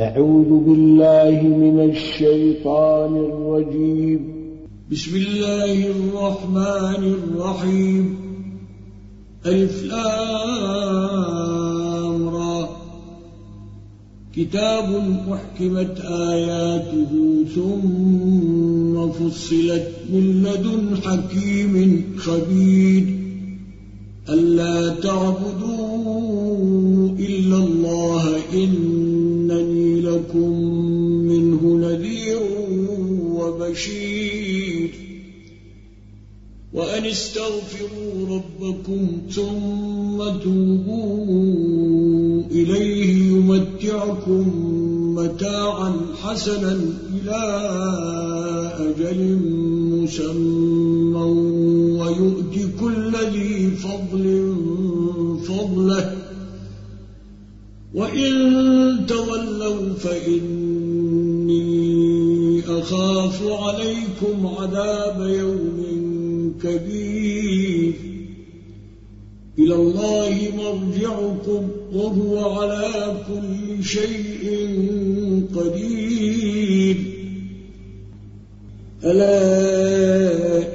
أعوذ بالله من الشيطان الرجيم. بسم الله الرحمن الرحيم. ألف را. كتاب أحكمت آياته ثم فصلت من لدن حكيم خبير. ألا تعبدوا وبشير وأن استغفروا ربكم ثم توبوا إليه يمتعكم متاعا حسنا إلى أجل مسمى ويؤتي كل ذي فضل فضله. وإن تولوا فإني أخاف عليكم عذاب يوم كبير. إلى الله مرجعكم وهو على كل شيء قدير. ألا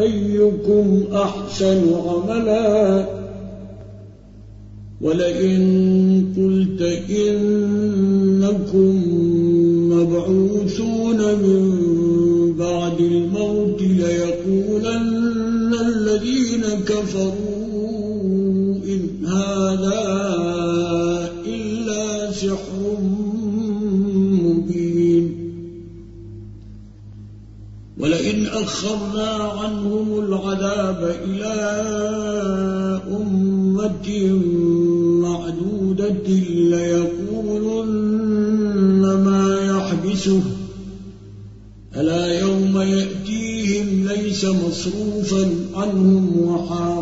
أيكم أحسن عملا ولئن قلت إنكم مبعوثون من بعد الموت ليقولن الذين كفروا إن هذا أخرنا عنهم العذاب إلى أمة معدودة ليقولن ما يحبسه. ألا يوم يأتيهم ليس مصروفا عنهم وحاق.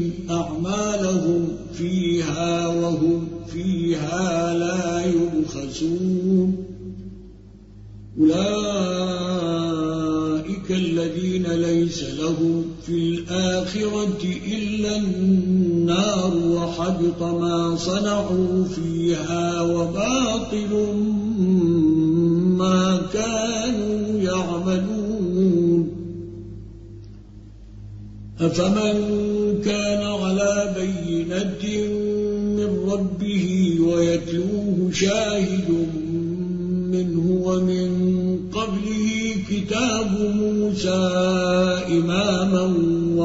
الآخرة إلا النار وحبط ما صنعوا فيها وباطل ما كانوا يعملون. أفمن كان على بينة من ربه ويتلوه شاهد منه ومن قبله كتاب موسى إماما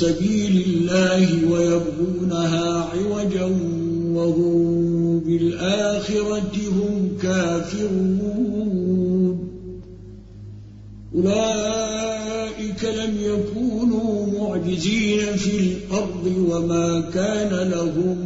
سبيل الله ويبغونها عوجا وهم بالآخرة هم كافرون. أولئك لم يكونوا معجزين في الأرض وما كان لهم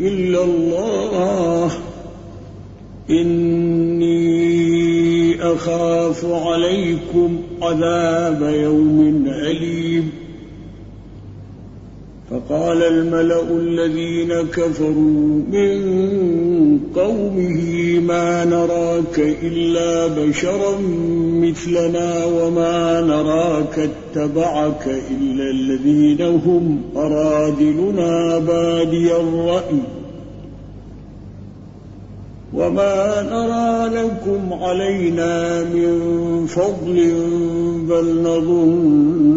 إلا الله. إني أخاف عليكم عذاب يوم أليم. فقال الملأ الذين كفروا من قومه ما نراك إلا بشرا مثلنا وما نراك اتبعك إلا الذين هم أرادلنا بادي الرأي. وما نرى لكم علينا من فضل بل نظنكم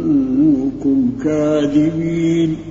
كاذبين.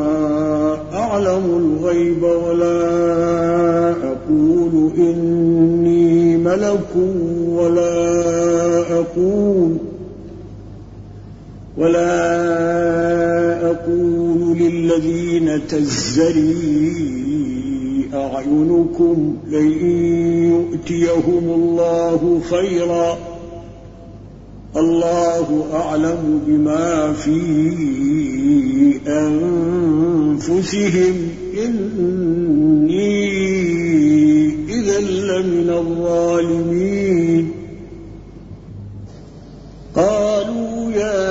أعلم الغيب ولا أقول إني ملك ولا أقول ولا أقول للذين تزري أعينكم لن يؤتيهم الله خيرا الله أعلم بما في أنفسهم. إني إذا لمن الظالمين. قالوا يا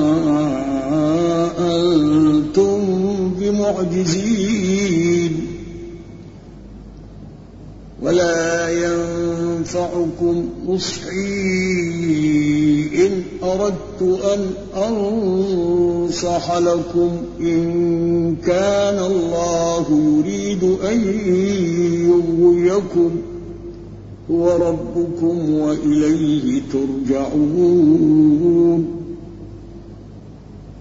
بمعجزين ولا ينفعكم نصحي إن أردت أن أنصح لكم. إن كان الله يريد أن يغويكم. هو ربكم وإليه ترجعون.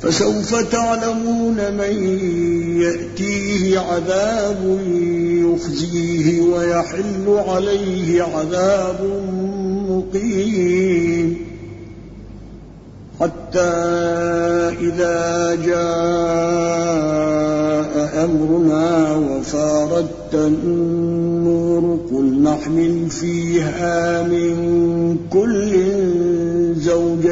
فسوف تعلمون من يأتيه عذاب يخزيه ويحل عليه عذاب مقيم. حتى إذا جاء أمرنا وفاردت النور قل نحمل فيها من كل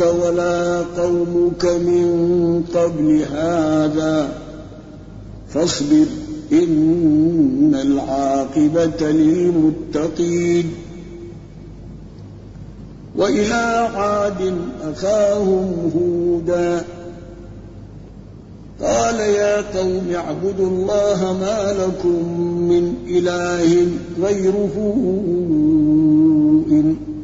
ولا قومك من قبل هذا فاصبر إن العاقبة للمتقين وإلى عاد أخاهم هودا قال يا قوم اعبدوا الله ما لكم من إله غيره إن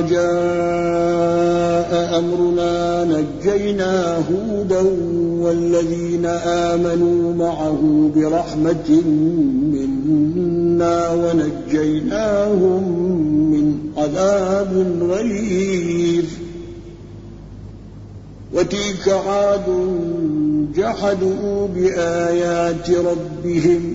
جاء أمرنا نجينا هودا والذين آمنوا معه برحمة منا ونجيناهم من عذاب غليظ. وتلك عاد جحدوا بآيات ربهم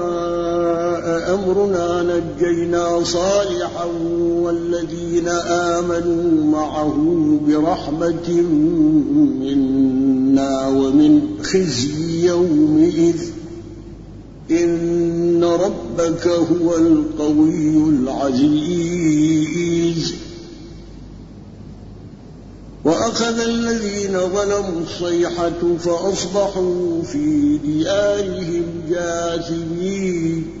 أمرنا نجينا صالحا والذين آمنوا معه برحمة منا ومن خزي يومئذ. إن ربك هو القوي العزيز. وأخذ الذين ظلموا الصيحة فأصبحوا في ديارهم جاثمين.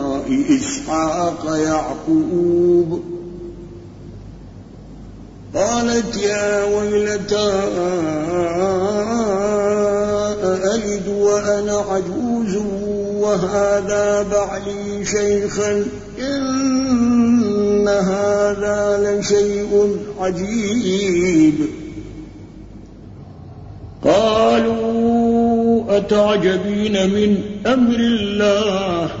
إسحاق يعقوب. قالت يا ويلتى أألد وأنا عجوز وهذا بعلي شيخا إن هذا لشيء عجيب. قالوا أتعجبين من أمر الله؟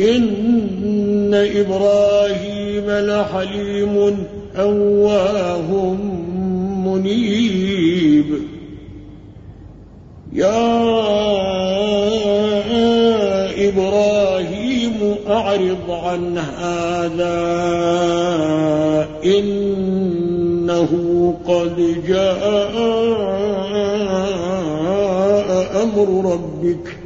إن إبراهيم لحليم أواه منيب. يا إبراهيم أعرض عن هذا إنه قد جاء أمر ربك.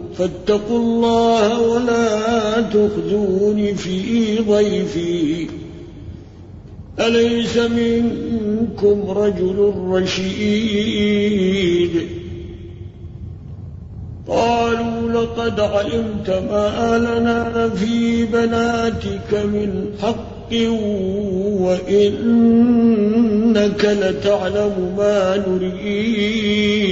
فاتقوا الله ولا تخذون في ضيفي. أليس منكم رجل رشيد؟ قالوا لقد علمت ما لنا في بناتك من حق وإنك لتعلم ما نريد.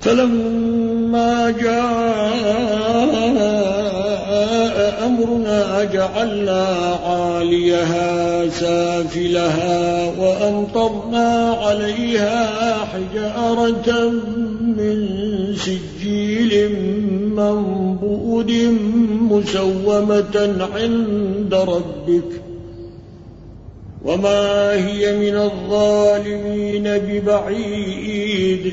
فلما جاء أمرنا جعلنا عاليها سافلها وأمطرنا عليها حجارة من سجيل منبود مسومة عند ربك وما هي من الظالمين ببعيد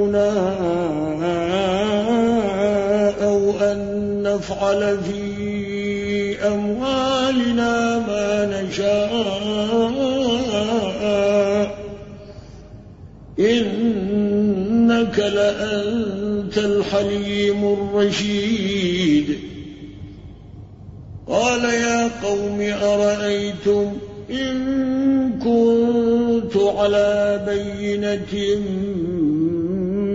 آباؤنا أو أن نفعل في أموالنا ما نشاء. إنك لأنت الحليم الرشيد. قال يا قوم أرأيتم إن كنت على بينة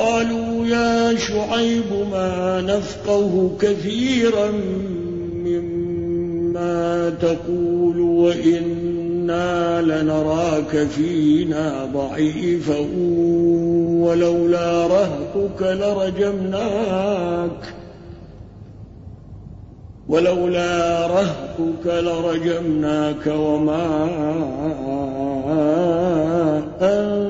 قالوا يا شعيب ما نفقه كثيرا مما تقول وإنا لنراك فينا ضعيفا ولولا رهقك لرجمناك ولولا رهقك لرجمناك وما أنت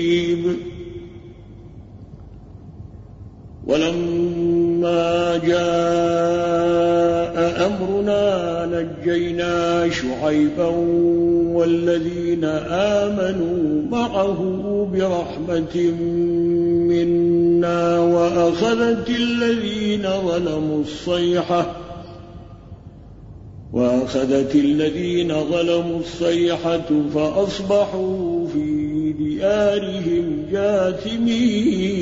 ولما جاء أمرنا نجينا شعيبا والذين آمنوا معه برحمة منا وأخذت الذين ظلموا الصيحة وأخذت الذين ظلموا الصيحة فأصبحوا في ديارهم جاثمين.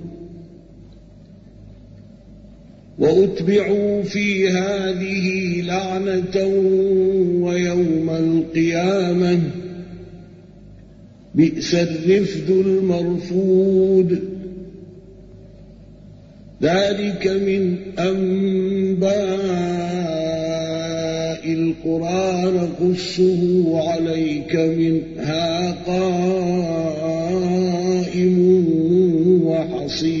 وأتبعوا في هذه لعنة ويوم القيامة. بئس الرفد المرفود. ذلك من أنباء القرآن نقصه عليك منها قائم وحصيد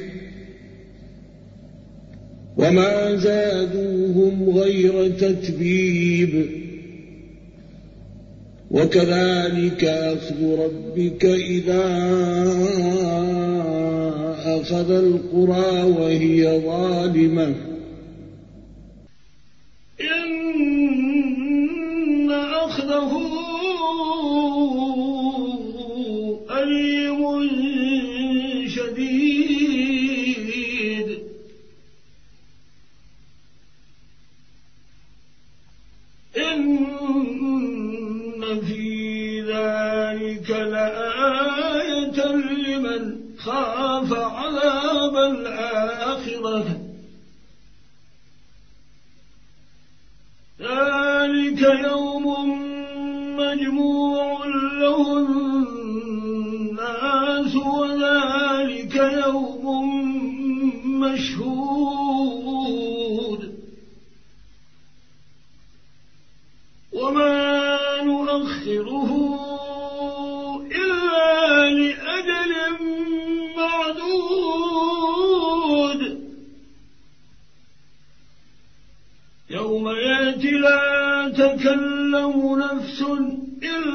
وما زادوهم غير تتبيب. وكذلك أخذ ربك إذا أخذ القرى وهي ظالمة. إن أخذه أليم خاف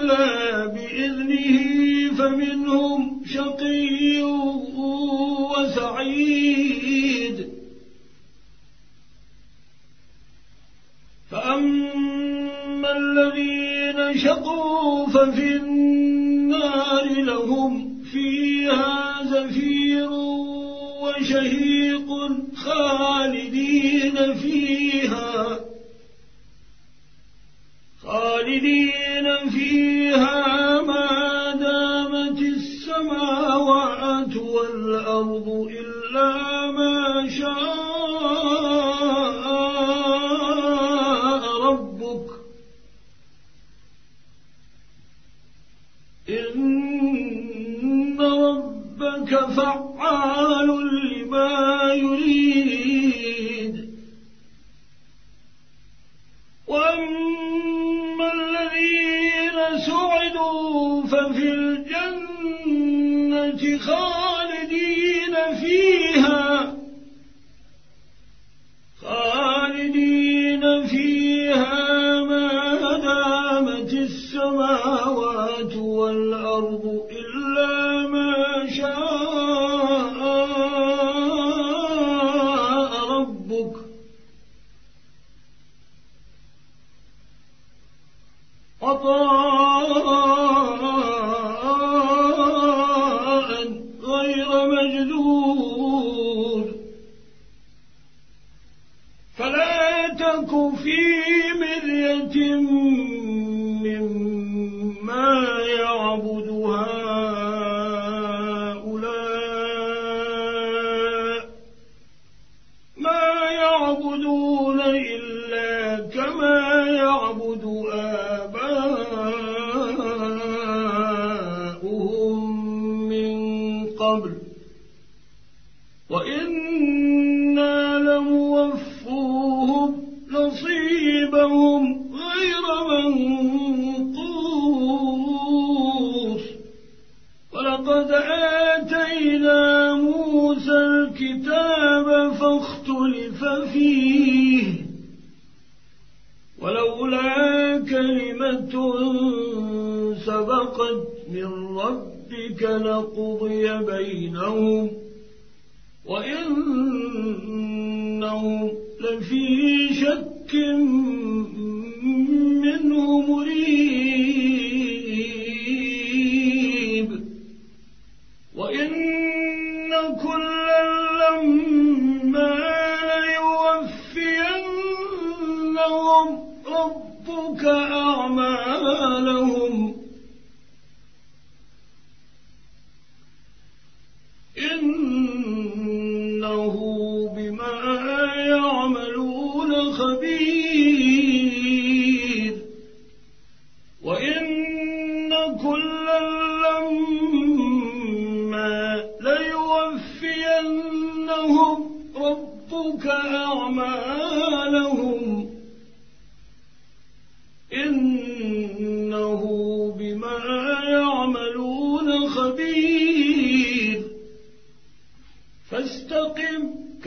إلا بإذنه فمنهم شقي وسعيد. فأما الذين شقوا ففي النار لهم فيها زفير شهيق خالدين فيها. خالدين فيها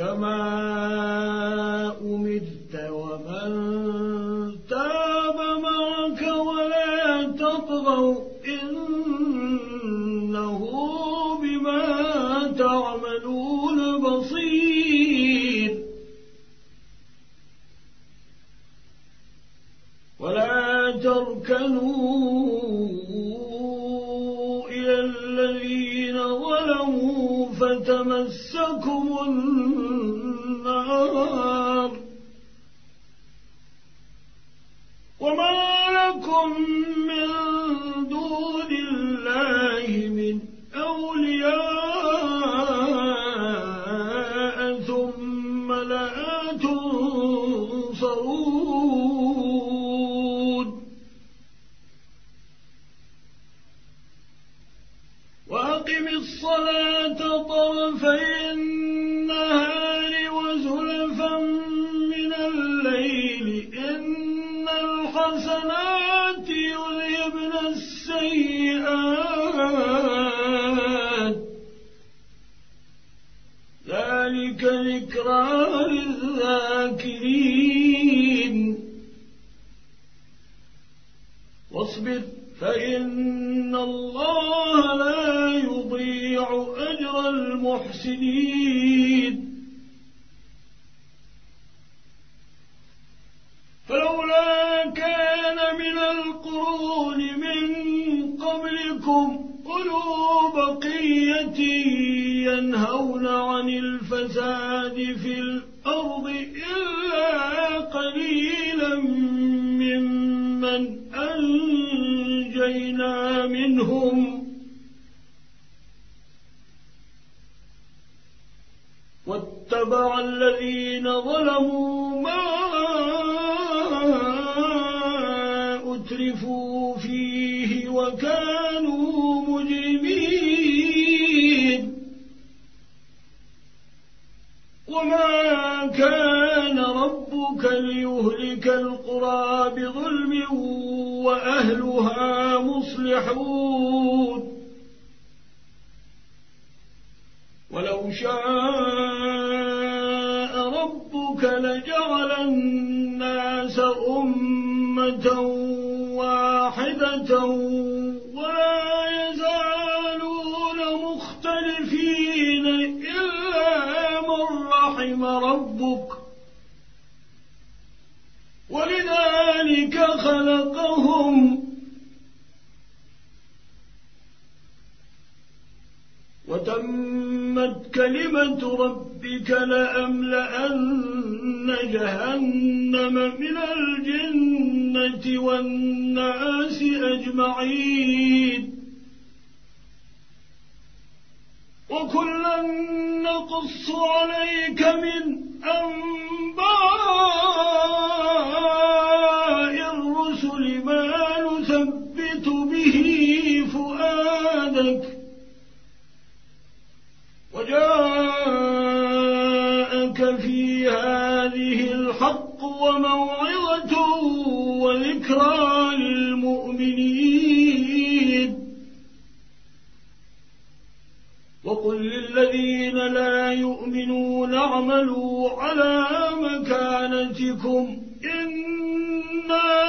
咱们。ليهلك القرى بظلم وأهلها مصلحون. خلقهم. وتمت كلمة ربك لأملأن جهنم من الجنة والناس أجمعين. وكلا نقص عليك من أنباء وجاءك في هذه الحق وموعظة وذكرى للمؤمنين. وقل للذين لا يؤمنون اعملوا على مكانتكم إنا